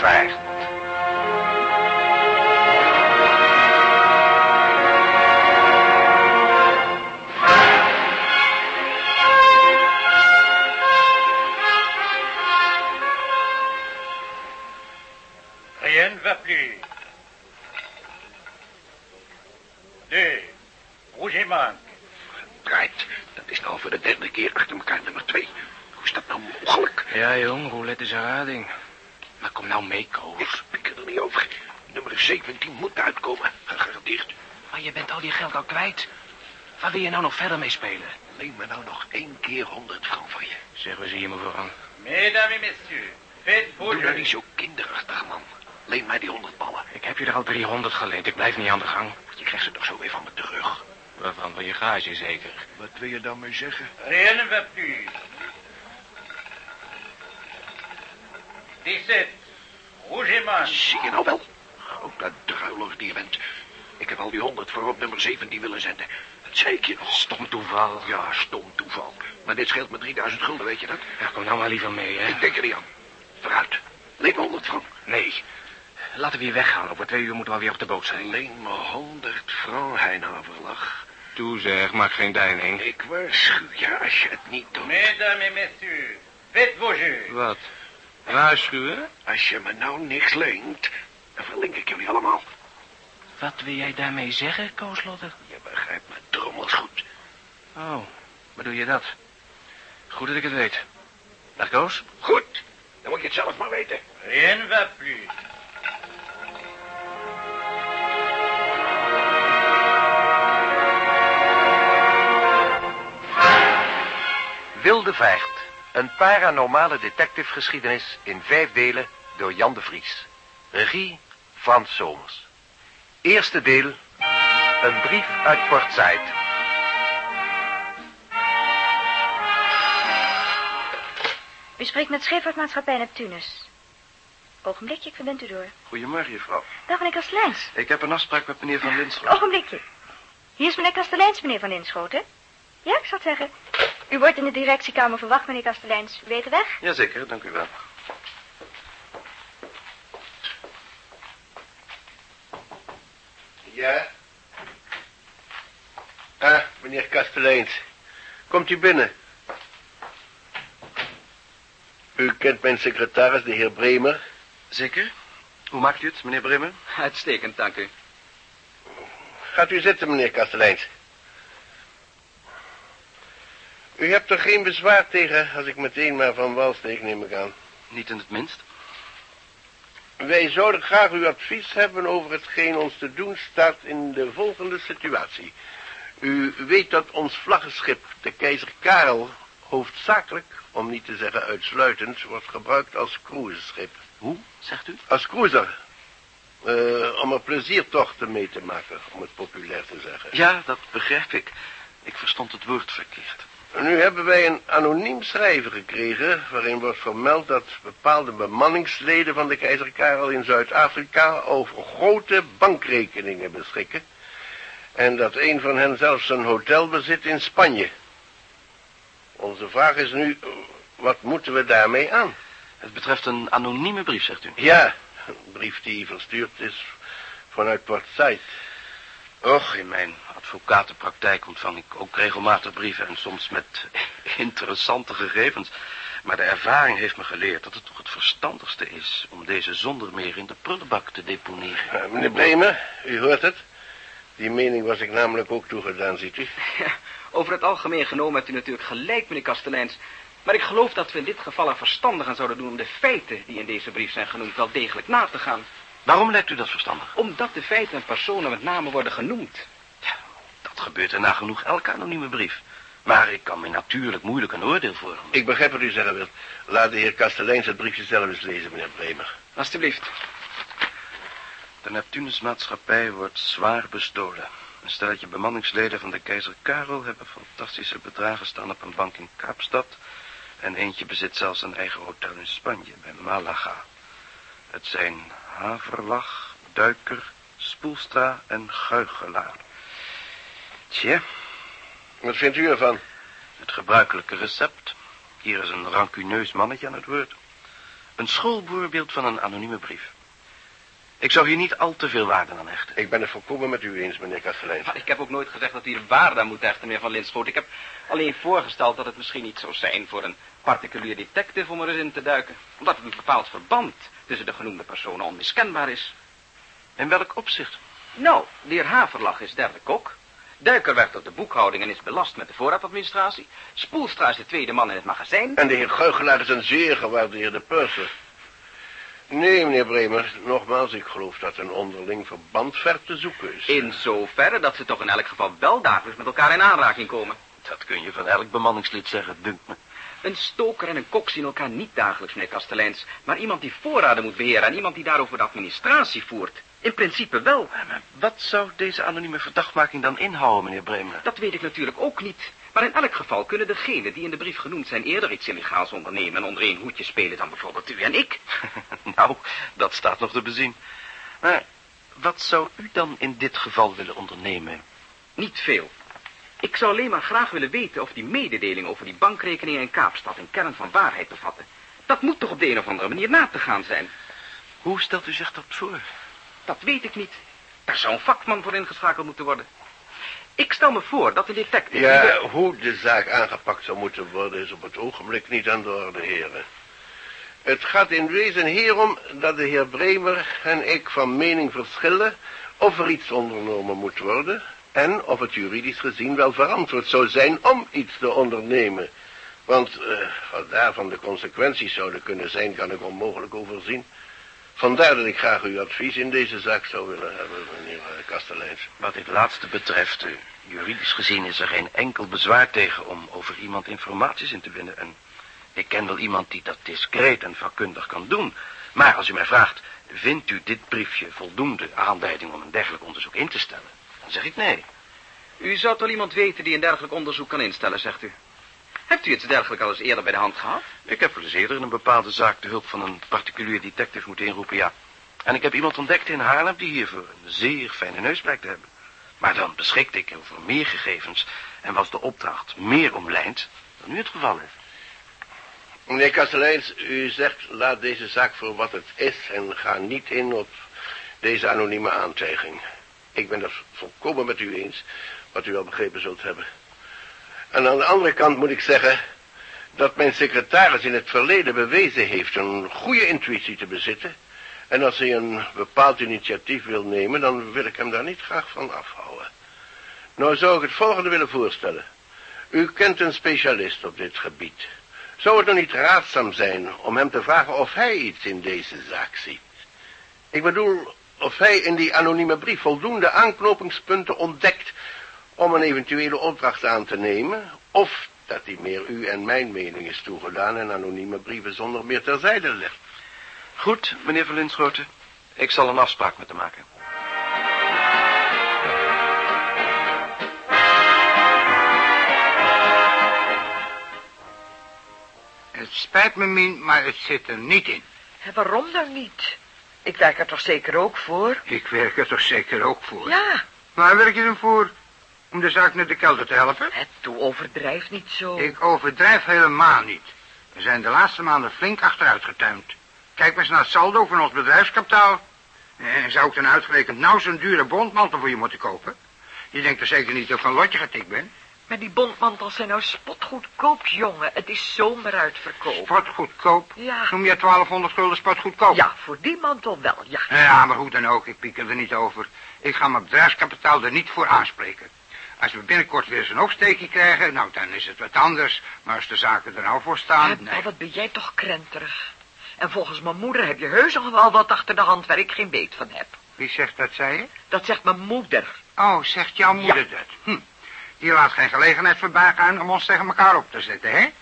vaart. Rien ne va plus. Deux. Rougeman. Draait. Dat is nou voor de derde keer achter elkaar nummer twee. Hoe is dat nou mogelijk? Ja, jong, roulette is een rading. Maar kom nou mee, Ik Koos. spreek er niet over. Nummer 17 moet uitkomen. Gegarandeerd. Maar je bent al je geld al kwijt. Waar wil je nou nog verder mee spelen? Leen me nou nog één keer 100 frank van je. Zeg, we zien je me vooraan. Mesdames et messieurs, faites vos Doe nou niet zo kinderachtig, man. Leen mij die 100 ballen. Ik heb je er al 300 geleend. Ik blijf niet aan de gang. Je krijgt ze toch zo weer van me terug. Waarvan van je gage zeker? Wat wil je dan mee zeggen? Rien ne va plus. 17. Rougeman. Zie je nou wel? Grote druiler die je bent. Ik heb al die 100 voor op nummer 17 willen zenden. Dat zei ik je nog. Stom toeval. Ja, stom toeval. Maar dit scheelt me 3000 gulden, weet je dat? Ja, kom nou maar liever mee, hè. Ik denk er niet aan. Vooruit. Leen me 100 frank. Nee. Laten we hier weggaan. Over twee uur moeten we weer op de boot zijn. Leen me 100 frank, Heinhaverlag. Toe zeg, maak geen deining. Ik waarschuw je als je het niet doet. Mesdames et messieurs, faites vos jeux. Wat? Waarschuwen? Als je me nou niks leent, dan verlink ik jullie allemaal. Wat wil jij daarmee zeggen, Kooslotter? Je begrijpt me drommels goed. Oh, bedoel je dat? Goed dat ik het weet. Dag, Koos. Goed, dan moet je het zelf maar weten. Rien va plus. Wilde Vaart. Een paranormale detectivegeschiedenis in vijf delen door Jan de Vries. Regie Frans Somers. Eerste deel. Een brief uit Port Said. U spreekt met scheepvaartmaatschappij Neptunus. Ogenblikje, ik verbind u door. Goedemorgen, juffrouw. Dag, meneer Kasteleins. Ik heb een afspraak met meneer Van Linschoten. Ogenblikje. Hier is meneer Kasteleins, meneer Van Inschoten. Ja, ik zal het zeggen. U wordt in de directiekamer verwacht, meneer Kasteleins. Weet de weg? Jazeker, dank u wel. Ja? Ah, meneer Kasteleins. Komt u binnen. U kent mijn secretaris, de heer Bremer. Zeker? Hoe maakt u het, meneer Bremer? Uitstekend, dank u. Gaat u zitten, meneer Kasteleins. U hebt er geen bezwaar tegen als ik meteen maar van wal steek, neem ik aan. Niet in het minst. Wij zouden graag uw advies hebben over hetgeen ons te doen staat in de volgende situatie. U weet dat ons vlaggenschip, de keizer Karel, hoofdzakelijk, om niet te zeggen uitsluitend, wordt gebruikt als cruiseschip. Hoe, zegt u? Als cruiser. Eh, om er pleziertochten mee te maken, om het populair te zeggen. Ja, dat begrijp ik. Ik verstond het woord verkeerd. Nu hebben wij een anoniem schrijven gekregen... waarin wordt vermeld dat bepaalde bemanningsleden van de keizer Karel in Zuid-Afrika... over grote bankrekeningen beschikken... en dat een van hen zelfs een hotel bezit in Spanje. Onze vraag is nu, wat moeten we daarmee aan? Het betreft een anonieme brief, zegt u. Ja, een brief die verstuurd is vanuit Port Said. Och, in mijn advocatenpraktijk ontvang ik ook regelmatig brieven en soms met interessante gegevens. Maar de ervaring heeft me geleerd dat het toch het verstandigste is om deze zonder meer in de prullenbak te deponeren. Eh, meneer Bremer, u hoort het. Die mening was ik namelijk ook toegedaan, ziet u. Ja, over het algemeen genomen hebt u natuurlijk gelijk, meneer Kasteleins. Maar ik geloof dat we in dit geval er verstandig aan zouden doen om de feiten die in deze brief zijn genoemd wel degelijk na te gaan. Waarom lijkt u dat verstandig? Omdat de feiten en personen met name worden genoemd. Dat gebeurt er nagenoeg elke anonieme brief. Maar ik kan me natuurlijk moeilijk een oordeel vormen. Ik begrijp wat u zeggen wilt. Laat de heer Kasteleins het briefje zelf eens lezen, meneer Bremer. Alsjeblieft. De Neptunusmaatschappij wordt zwaar bestolen. Een stelletje bemanningsleden van de keizer Karel hebben fantastische bedragen staan op een bank in Kaapstad. En eentje bezit zelfs een eigen hotel in Spanje, bij Malaga. Het zijn Haverlach, Duiker, Spoelstra en Guigelaar. Tje, Wat vindt u ervan? het gebruikelijke recept. Hier is een rancuneus mannetje aan het woord. Een schoolvoorbeeld van een anonieme brief. Ik zou hier niet al te veel waarde aan hechten. Ik ben het volkomen met u eens, meneer Kastelein. Maar ik heb ook nooit gezegd dat u er waarde aan moet hechten, meneer Van Linschoot. Ik heb alleen voorgesteld dat het misschien niet zou zijn voor een particulier detective om er eens in te duiken. Omdat het een bepaald verband tussen de genoemde personen onmiskenbaar is. In welk opzicht? Nou, de heer Haverlag is derde kok. Duiker werkt op de boekhouding en is belast met de voorraadadministratie. Spoelstra is de tweede man in het magazijn. En de heer Guigelaar is een zeer gewaardeerde purser. Nee, meneer Bremer, nogmaals, ik geloof dat een onderling verband ver te zoeken is. In zoverre dat ze toch in elk geval wel dagelijks met elkaar in aanraking komen. Dat kun je van elk bemanningslid zeggen, dunkt me. Een stoker en een kok zien elkaar niet dagelijks, meneer Kasteleins. Maar iemand die voorraden moet beheren en iemand die daarover de administratie voert. In principe wel. Maar wat zou deze anonieme verdachtmaking dan inhouden, meneer Bremer? Dat weet ik natuurlijk ook niet. Maar in elk geval kunnen degenen die in de brief genoemd zijn eerder iets illegaals ondernemen en onder één hoedje spelen dan bijvoorbeeld u en ik. nou, dat staat nog te bezien. Maar wat zou u dan in dit geval willen ondernemen? Niet veel. Ik zou alleen maar graag willen weten of die mededeling over die bankrekening in Kaapstad een kern van waarheid bevatten. Dat moet toch op de een of andere manier na te gaan zijn. Hoe stelt u zich dat voor? Dat weet ik niet. Daar zou een vakman voor ingeschakeld moeten worden. Ik stel me voor dat de detective... Ja, hoe de zaak aangepakt zou moeten worden is op het ogenblik niet aan de orde, heren. Het gaat in wezen hierom dat de heer Bremer en ik van mening verschillen of er iets ondernomen moet worden en of het juridisch gezien wel verantwoord zou zijn om iets te ondernemen. Want uh, wat daarvan de consequenties zouden kunnen zijn, kan ik onmogelijk overzien. Vandaar dat ik graag uw advies in deze zaak zou willen hebben, meneer eh, Kasteleins. Wat dit laatste betreft, uh, juridisch gezien is er geen enkel bezwaar tegen om over iemand informaties in te winnen. En ik ken wel iemand die dat discreet en vakkundig kan doen. Maar als u mij vraagt, vindt u dit briefje voldoende aanleiding om een dergelijk onderzoek in te stellen? Dan zeg ik nee. U zou toch iemand weten die een dergelijk onderzoek kan instellen, zegt u? Hebt u iets dergelijks al eens eerder bij de hand gehad? Ik heb wel eens eerder in een bepaalde zaak de hulp van een particulier detective moeten inroepen, ja. En ik heb iemand ontdekt in Haarlem die hiervoor een zeer fijne neus blijkt te hebben. Maar dan beschikte ik over meer gegevens en was de opdracht meer omlijnd dan nu het geval is. Meneer Kasteleins, u zegt laat deze zaak voor wat het is en ga niet in op deze anonieme aantijging. Ik ben het volkomen met u eens, wat u wel begrepen zult hebben. En aan de andere kant moet ik zeggen dat mijn secretaris in het verleden bewezen heeft een goede intuïtie te bezitten. En als hij een bepaald initiatief wil nemen, dan wil ik hem daar niet graag van afhouden. Nou zou ik het volgende willen voorstellen. U kent een specialist op dit gebied. Zou het nog niet raadzaam zijn om hem te vragen of hij iets in deze zaak ziet? Ik bedoel, of hij in die anonieme brief voldoende aanknopingspunten ontdekt om een eventuele opdracht aan te nemen, of dat die meer u en mijn mening is toegedaan en anonieme brieven zonder meer terzijde legt. Goed, meneer Van Linschoten. Ik zal een afspraak met hem maken. Het spijt me, Mien, maar het zit er niet in. En waarom dan niet? Ik werk er toch zeker ook voor? Ik werk er toch zeker ook voor? Ja. Waar werk je dan voor? Om de zaak naar de kelder te helpen? Het toe overdrijf niet zo. Ik overdrijf helemaal niet. We zijn de laatste maanden flink achteruit getuind. Kijk maar eens naar het saldo van ons bedrijfskapitaal. En zou ik dan uitgerekend nou zo'n dure bondmantel voor je moeten kopen? Je denkt er zeker niet dat ik van lotje getikt ben? Maar die bondmantels zijn nou spotgoedkoop, jongen. Het is zomaar uitverkoop. Spotgoedkoop? Ja. Noem je 1200 gulden spotgoedkoop? Ja, voor die mantel wel, ja. Ja, maar hoe dan ook, ik pieker er niet over. Ik ga mijn bedrijfskapitaal er niet voor aanspreken. Als we binnenkort weer zo'n opsteekje krijgen, nou, dan is het wat anders. Maar als de zaken er nou voor staan... Ja, nee. wat ben jij toch krenterig. En volgens mijn moeder heb je heus nog wel wat achter de hand waar ik geen weet van heb. Wie zegt dat, zei je? Dat zegt mijn moeder. Oh, zegt jouw moeder Ja. dat? Hm. Die laat geen gelegenheid voorbij gaan om ons tegen elkaar op te zetten, hè?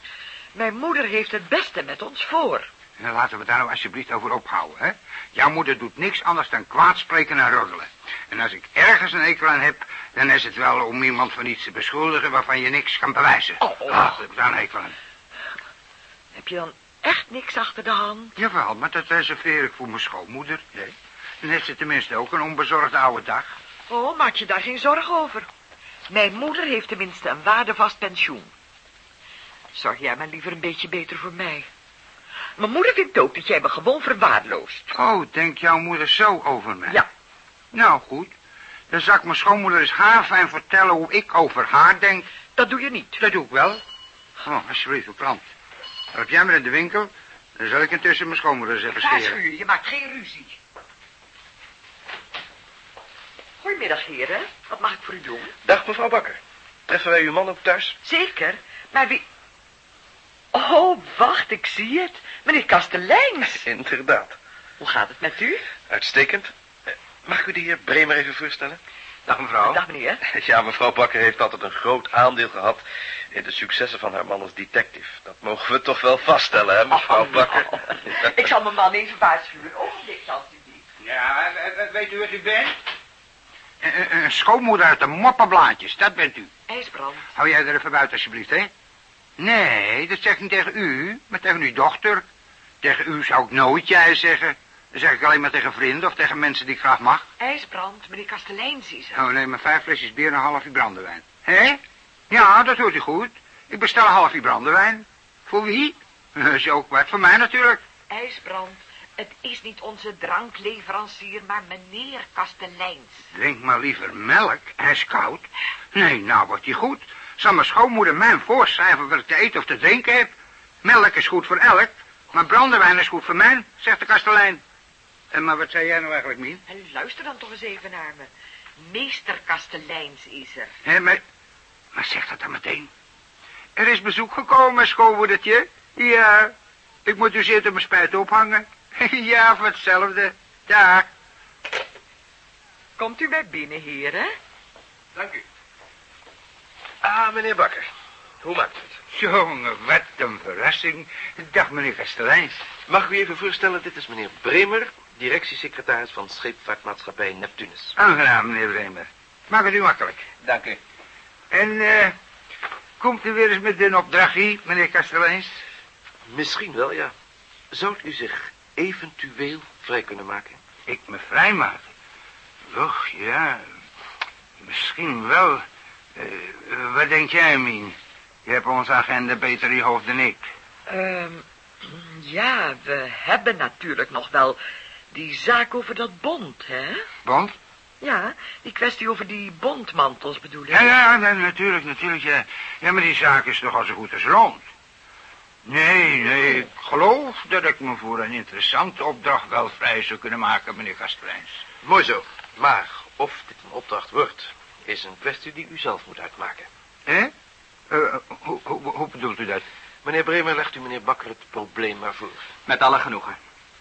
Mijn moeder heeft het beste met ons voor. En laten we daar nou alsjeblieft over ophouden, hè? Jouw moeder doet niks anders dan kwaad spreken en roddelen. En als ik ergens een ekel aan heb, dan is het wel om iemand van iets te beschuldigen waarvan je niks kan bewijzen. Oh, oh. Ach, ik heb daar een hekel aan. Heb je dan echt niks achter de hand? Jawel, maar dat reserveer ik voor mijn schoonmoeder. Nee. Dan heeft ze tenminste ook een onbezorgde oude dag. Oh, maak je daar geen zorgen over. Mijn moeder heeft tenminste een waardevast pensioen. Zorg jij maar liever een beetje beter voor mij. Mijn moeder vindt ook dat jij me gewoon verwaarloost. Oh, denkt jouw moeder zo over mij? Ja. Nou, goed. Dan zal ik mijn schoonmoeder eens haarfijn vertellen hoe ik over haar denk. Dat doe je niet. Dat doe ik wel. Oh, alsjeblieft, klant. Help jij me in de winkel, dan zal ik intussen mijn schoonmoeder eens even scheren. Waarschuw je, je maakt geen ruzie. Goedemiddag, heren. Wat mag ik voor u doen? Dag, mevrouw Bakker. Treffen wij uw man ook thuis? Zeker, maar wie... Oh, wacht, ik zie het. Meneer Kasteleins. Inderdaad. Hoe gaat het met u? Uitstekend. Eh, Mag ik u de heer Bremer even voorstellen? Dag, mevrouw. Dag, meneer. Ja, mevrouw Bakker heeft altijd een groot aandeel gehad in de successen van haar man als detective. Dat mogen we toch wel vaststellen, hè, mevrouw Oh, Bakker? nou. Ik zal mijn man even waarschuwen. Ogenblikje, alstublieft. Ja, weet u wat u bent? Een, een schoonmoeder uit de moppenblaadjes, dat bent u. IJsbrand. Hou jij er even buiten, alsjeblieft, hè? Nee, dat zeg ik niet tegen u, maar tegen uw dochter. Tegen u zou ik nooit jij zeggen. Dat zeg ik alleen maar tegen vrienden of tegen mensen die ik graag mag. IJsbrand, meneer Kasteleins is er. Oh, nee, maar vijf flesjes bier en een halfje brandewijn. Hé? Ja, dat hoort u goed. Ik bestel een halfje brandewijn. Voor wie? Dat is ook wat voor mij natuurlijk. IJsbrand, het is niet onze drankleverancier, maar meneer Kasteleins. Drink maar liever melk. Hij is koud. Nee, nou wordt hij goed. Zal mijn schoonmoeder mij voorschrijven wat ik te eten of te drinken heb? Melk is goed voor elk, maar brandewijn is goed voor mij, zegt de kastelein. En maar wat zei jij nou eigenlijk, Mien? En luister dan toch eens even naar me. Meester Kasteleins is er. Hé, maar, maar zeg dat dan meteen. Er is bezoek gekomen, schoonmoedertje. Ja, ik moet u zitten mijn spijt ophangen. ja, voor hetzelfde. Dag. Komt u bij binnen, heren? Dank u. Ah, meneer Bakker. Hoe maakt u het? Jongen, wat een verrassing. Dag, meneer Kasteleins. Mag ik u even voorstellen, dit is meneer Bremer, directiesecretaris van scheepvaartmaatschappij Neptunus. Aangenaam, meneer Bremer. Maak het u makkelijk. Dank u. En, eh, komt u weer eens met een opdrachtje, meneer Kasteleins? Misschien wel, ja. Zou u zich eventueel vrij kunnen maken? Ik me vrijmaken? Och, ja, misschien wel. Eh, wat denk jij, Mien? Je hebt onze agenda beter in je hoofd dan ik. Ehm, ja, we hebben natuurlijk nog wel die zaak over dat bond, hè? Bond? Ja, die kwestie over die bondmantels bedoel ik. Ja, ja, ja, natuurlijk, natuurlijk, ja. Ja, maar die zaak is toch al zo goed als rond. Nee, nee, ik geloof dat ik me voor een interessante opdracht wel vrij zou kunnen maken, meneer Kasteleins. Mooi zo. Maar of dit een opdracht wordt, is een kwestie die u zelf moet uitmaken. Hè? Eh, hoe, hoe, hoe bedoelt u dat? Meneer Bremer, legt u meneer Bakker het probleem maar voor. Met alle genoegen.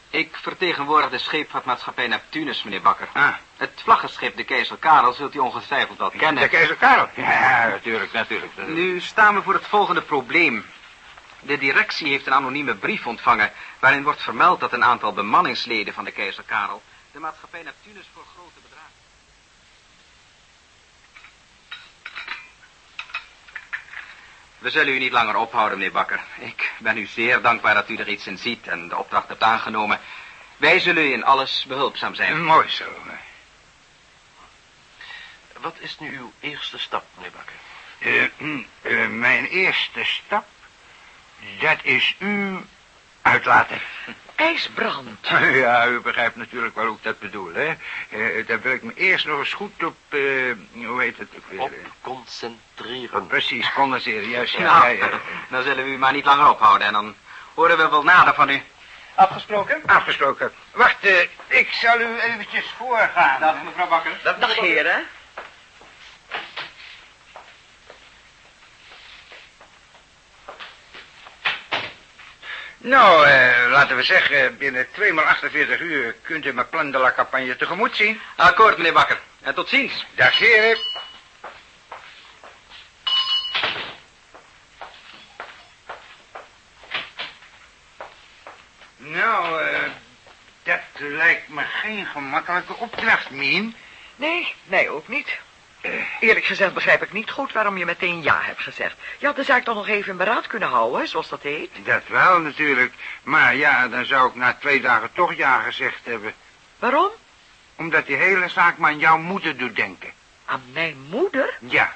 Ik vertegenwoordig de scheepvaartmaatschappij Neptunus, meneer Bakker. Ah, Het vlaggenschip de Keizer Karel zult u ongetwijfeld wel kennen. de keizer Karel. Ja, natuurlijk, natuurlijk. Nu staan we voor het volgende probleem. De directie heeft een anonieme brief ontvangen... waarin wordt vermeld dat een aantal bemanningsleden van de Keizer Karel... de maatschappij Neptunus voor grote bedragen... We zullen u niet langer ophouden, meneer Bakker. Ik ben u zeer dankbaar dat u er iets in ziet en de opdracht hebt aangenomen. Wij zullen u in alles behulpzaam zijn. Mooi zo. Wat is nu uw eerste stap, meneer Bakker? Eh, hm, eh, mijn eerste stap, dat is u uitlaten. IJsbrand. Ja, u begrijpt natuurlijk wel hoe ik dat bedoel, hè. Eh, daar wil ik me eerst nog eens goed op, eh, hoe heet het ook weer? Op concentreren. Precies, condenseren, juist. Ja, Nou, ja, ja. dan zullen we u maar niet langer ophouden en dan horen we wel nader van u. Afgesproken? Afgesproken. Wacht, eh, ik zal u eventjes voorgaan. Dag, mevrouw Bakker. Dag, heren. Nou, eh, laten we zeggen, binnen 2 x 48 uur kunt u mijn plan de la campagne tegemoet zien. Akkoord, meneer Bakker. En tot ziens. Dag, heren. Nou, eh, dat lijkt me geen gemakkelijke opdracht, Mien. Nee, mij ook niet. Eerlijk gezegd begrijp ik niet goed waarom je meteen ja hebt gezegd. Je had de zaak toch nog even in beraad kunnen houden, zoals dat heet. Dat wel, natuurlijk. Maar ja, dan zou ik na twee dagen toch ja gezegd hebben. Waarom? Omdat die hele zaak maar aan jouw moeder doet denken. Aan mijn moeder? Ja,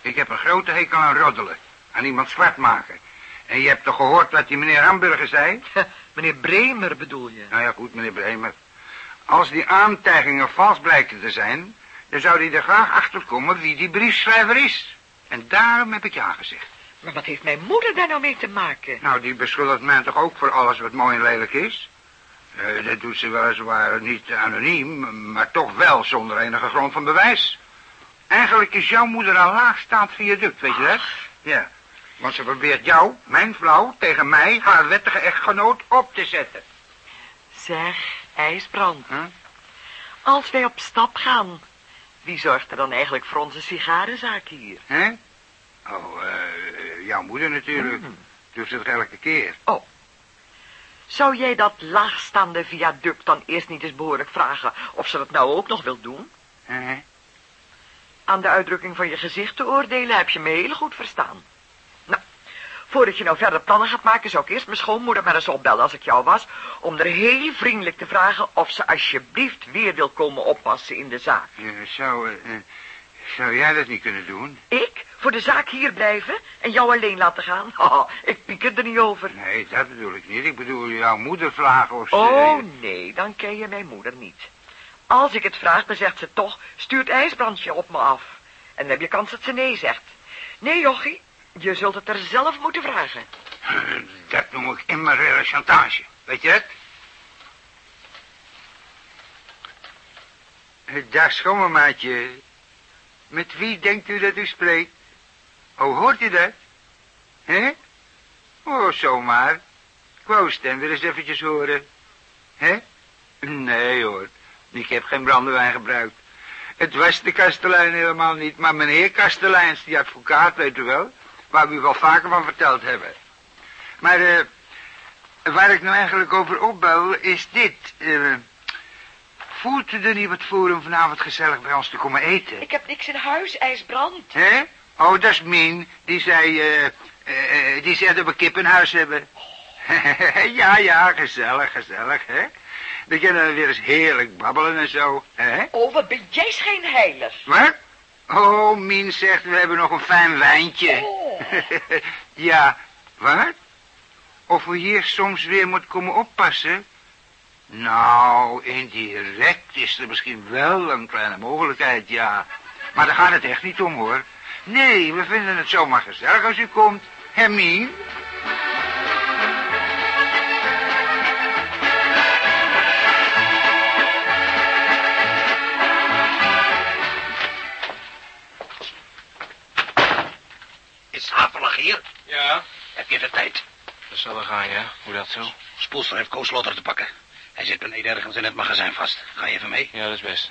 ik heb een grote hekel aan roddelen. Aan iemand zwart maken. En je hebt toch gehoord wat die meneer Hamburger zei? Meneer Bremer bedoel je? Nou ja, goed, meneer Bremer. Als die aantijgingen vals blijken te zijn... dan zou hij er graag achter komen wie die briefschrijver is. En daarom heb ik ja gezegd. Maar wat heeft mijn moeder daar nou mee te maken? Nou, die beschuldigt mij toch ook voor alles wat mooi en lelijk is? Eh, dat doet ze weliswaar niet anoniem, maar toch wel zonder enige grond van bewijs. Eigenlijk is jouw moeder een laagstaand viaduct, weet je dat? Ja, want ze probeert jou, mijn vrouw, tegen mij, haar wettige echtgenoot, op te zetten. Zeg, ijsbrand. Huh? Als wij op stap gaan, wie zorgt er dan eigenlijk voor onze sigarenzaak hier? Hè? Oh, eh, jouw moeder natuurlijk. Hmm. Doet ze het elke keer. Zou jij dat laagstaande viaduct dan eerst niet eens behoorlijk vragen of ze dat nou ook nog wil doen? Hè? Aan de uitdrukking van je gezicht te oordelen heb je me heel goed verstaan. Voordat je nou verder plannen gaat maken, zou ik eerst mijn schoonmoeder maar eens opbellen als ik jou was, om er heel vriendelijk te vragen of ze alsjeblieft weer wil komen oppassen in de zaak. Ja, zou, eh, zou jij dat niet kunnen doen? Ik voor de zaak hier blijven en jou alleen laten gaan? Haha, ik pieker er niet over. Nee, dat bedoel ik niet. Ik bedoel jouw moeder vragen of ze... Oh, nee, dan ken je mijn moeder niet. Als ik het vraag, dan zegt ze toch, stuurt ijsbrandje op me af. En dan heb je kans dat ze nee zegt. Nee, jochie, je zult het er zelf moeten vragen. Dat noem ik immorele chantage. Weet je het? Dag, schoonmamaatje. Met wie denkt u dat u spreekt? Oh, hoort u dat? Hè? Oh, zomaar. Ik wou weer eens eventjes horen. Hè? Nee, hoor. Ik heb geen brandewijn gebruikt. Het was de kastelein helemaal niet, maar meneer Kasteleins, die advocaat, weet u wel, waar we u wel vaker van verteld hebben. Maar, eh, waar ik nou eigenlijk over opbouw, is dit. eh voelt u er niet wat voor om vanavond gezellig bij ons te komen eten? Ik heb niks in huis, ijsbrand. Hè? Oh, dat is Mien. Die zei, eh, die zei dat we kip in huis hebben. ja, ja, gezellig, gezellig, hè? Dan kunnen we weer eens heerlijk babbelen en zo, hè? Oh, wat ben jij schijnheilig. Wat? Oh, Mien zegt, we hebben nog een fijn wijntje. Oh. ja, wat? Of we hier soms weer moet komen oppassen? Nou, indirect is er misschien wel een kleine mogelijkheid, ja. Maar daar gaat het echt niet om, hoor. Nee, we vinden het zomaar gezellig als u komt. Hermine? De tijd? dat zal wel gaan, ja. Hoe dat zo? Spoelster heeft Koos Lotter te pakken. Hij zit beneden ergens in het magazijn vast. Ga je even mee? Ja, dat is best.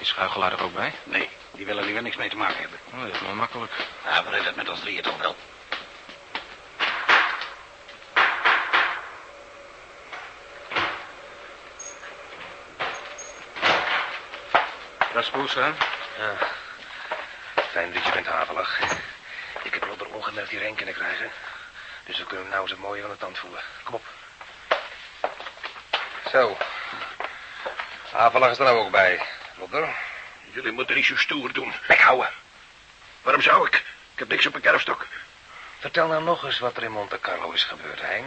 Is schuigelaar er ook bij? Nee, die willen liever niks mee te maken hebben. Oh, dat is wel makkelijk. Ja, we redden het met ons drieën toch wel. Poes, hè? Ja. Fijn dat je bent, Havelig. Ik heb Lodder ongemerkt hierheen kunnen krijgen. Dus we kunnen hem nou eens het mooie van de tand voelen. Kom op. Zo. Havelig is er nou ook bij. Lodder. Jullie moeten niet zo stoer doen. Bek houden. Waarom zou ik? Ik heb niks op een kerfstok. Vertel nou nog eens wat er in Monte Carlo is gebeurd, Hein.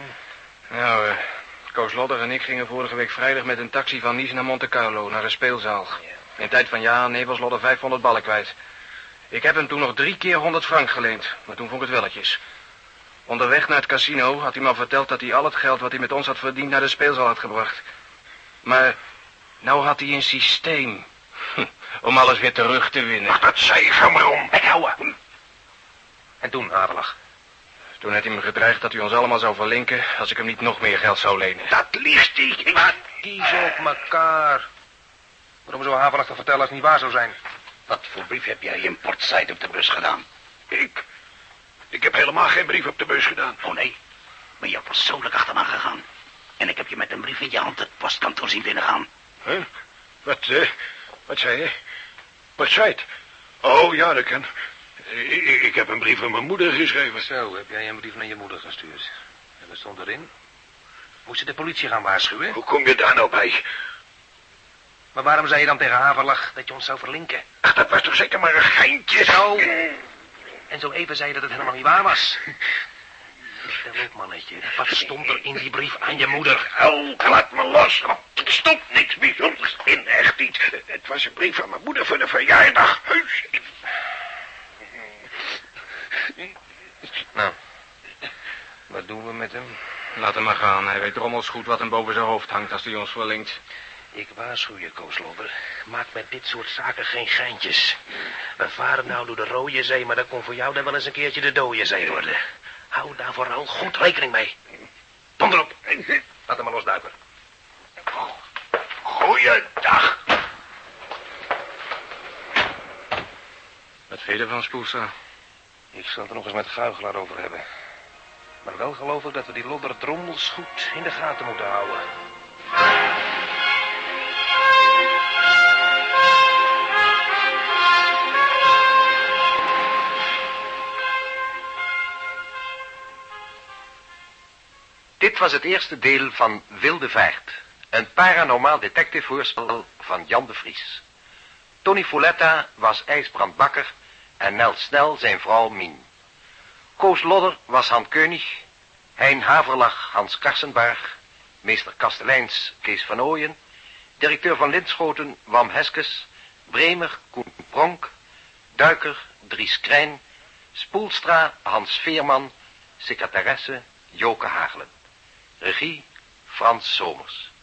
Nou, eh, Koos Lodder en ik gingen vorige week vrijdag met een taxi van Nice naar Monte Carlo, naar de speelzaal. In tijd van ja, nee was Lodder 500 ballen kwijt. Ik heb hem toen nog drie keer 100 frank geleend, maar toen vond ik het welletjes. Onderweg naar het casino had hij me al verteld dat hij al het geld wat hij met ons had verdiend naar de speelzaal had gebracht. Maar nou had hij een systeem hm, om alles weer terug te winnen. Ach, dat zei ga maar om. En toen, Havelig. Toen had hij me gedreigd dat hij ons allemaal zou verlinken als ik hem niet nog meer geld zou lenen. Dat liegt hij. Ik... Maar kies op elkaar. Waarom zou Havelig te vertellen als het niet waar zou zijn? Wat voor brief heb jij in Portside op de bus gedaan? Ik? Ik heb helemaal geen brief op de bus gedaan. Oh nee? Ben je persoonlijk achterna gegaan? En ik heb je met een brief in je hand het postkantoor zien binnengaan. Huh? Wat, eh, wat zei je? Wat zei het? Oh, ja, dat kan. Ik, ik- ik heb een brief aan mijn moeder geschreven. Zo, heb jij een brief naar je moeder gestuurd. En wat stond erin? Moest je de politie gaan waarschuwen? Hoe kom je daar nou bij? Maar waarom zei je dan tegen Haverlag dat je ons zou verlinken? Ach, dat was toch zeker maar een geintje. Zo. En zo even zei je dat het helemaal niet waar was. Vertel op, mannetje. Wat stond er in die brief aan je moeder? Oh, laat me los. Er stond niks bijzonders in, echt niet. Het was een brief van mijn moeder voor de verjaardag. Heus. Nou, wat doen we met hem? Laat hem maar gaan. Hij weet drommels goed wat hem boven zijn hoofd hangt als hij ons verlinkt. Ik waarschuw je, Kooslobber. Maak met dit soort zaken geen geintjes. We varen nou door de rode zee, maar dat kon voor jou dan wel eens een keertje de dode zee worden. Hou daar vooral goed rekening mee. Kom erop. Laat hem maar los, duiker. Goeiedag. Wat vind je ervan, Spoelstra? Ik zal het er nog eens met Guigelaar over hebben. Maar wel geloof ik dat we die lodder drommels goed in de gaten moeten houden. Dit was het eerste deel van Wilde Vaart. Een paranormaal detective van Jan de Vries. Tony Folletta was IJsbrand Bakker en Nel Snel zijn vrouw Mien. Koos Lodder was Han Keunig, Hein Haverlag Hans Karsenbarg, meester Kasteleins Kees van Ooyen, directeur van Linschoten Wam Heskes, Bremer Koen Pronk, Duiker Dries Krijn, Spoelstra Hans Veerman, secretaresse Joke Hagelen. Regie Frans Somers.